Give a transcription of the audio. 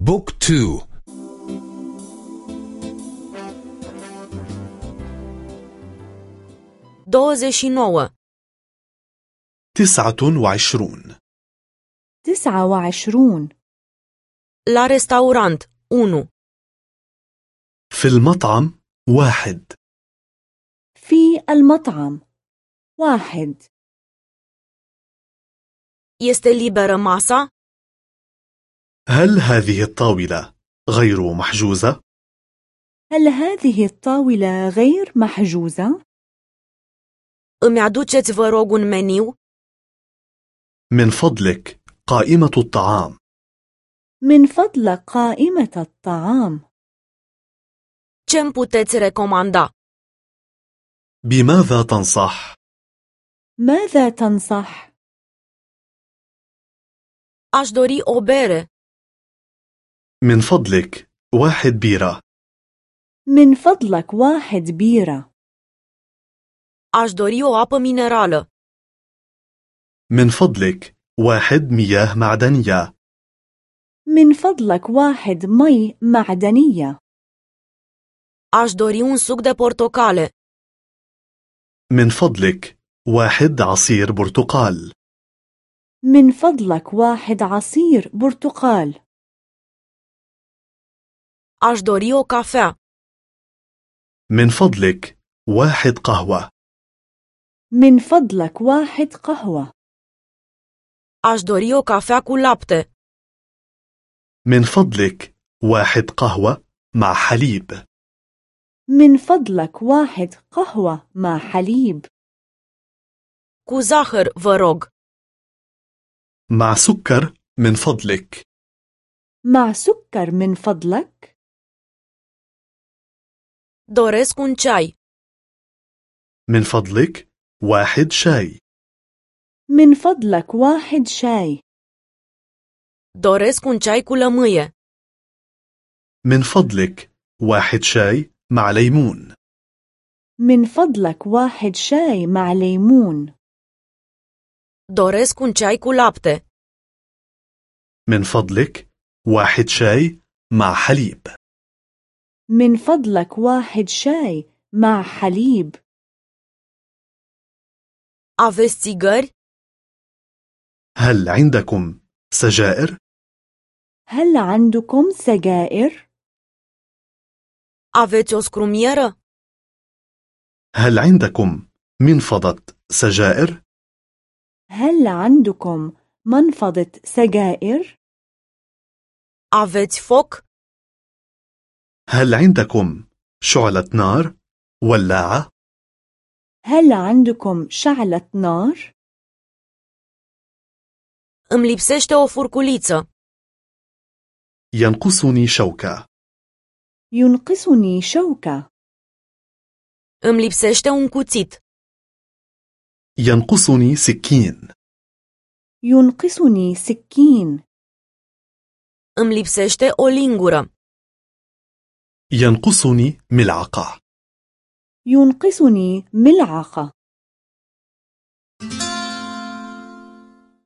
Book two. Douăzeci și nouă تسعة وعشرون. تسعة وعشرون. La restaurant unu. في المطعم واحد. في المطعم واحد. Este liberă masa? هل هذه الطاولة غير محجوزة؟ هل هذه الطاولة غير محجوزة؟ Îmi aduceți, vă rog, un meniu? من فضلك قائمة الطعام من فضلك قائمة الطعام Ce îmi puteți recomanda? بماذا تنصح؟ ماذا تنصح؟ Aș dori o bere. من فضلك واحد بيرة. من فضلك واحد بيرة. Aș dori o apă minerală. من فضلك واحد مياه معدنية. من فضلك واحد مي معدنية. Aș dori un suc de portocale. من فضلك واحد عصير برتقال. من فضلك واحد عصير برتقال. Aș dori o cafea. من فضلك واحد قهوة من فضلك واحد قهوة Aș dori o cafea cu lapte. من فضلك واحد قهوة مع حليب من فضلك واحد قهوة مع حليب Cu zahăr, vă rog. مع سكر من فضلك مع سكر من فضلك Doresc un ceai. من فضلك واحد شاي من فضلك واحد شاي Doresc un ceai cu lămâie. من فضلك واحد شاي مع ليمون من فضلك واحد شاي مع ليمون Doresc un ceai cu lapte. من فضلك واحد شاي مع حليب من فضلك واحد شاي مع حليب Aveți țigări? هل عندكم سجائر؟ هل عندكم سجائر؟ Aveți o scrumieră? هل عندكم منفضة سجائر؟ هل عندكم منفضة سجائر؟ Aveți foc? هل عندكم شعلة نار؟ ولاعة؟ هل عندكم شعلة نار؟ Îmi lipsește o furculiță. ينقصني شوكة ينقصني شوكة Îmi lipsește un cuțit. ينقصني سكين ينقصني سكين Îmi lipsește o lingură. ينقصني ملعقة. ينقصني ملعقة.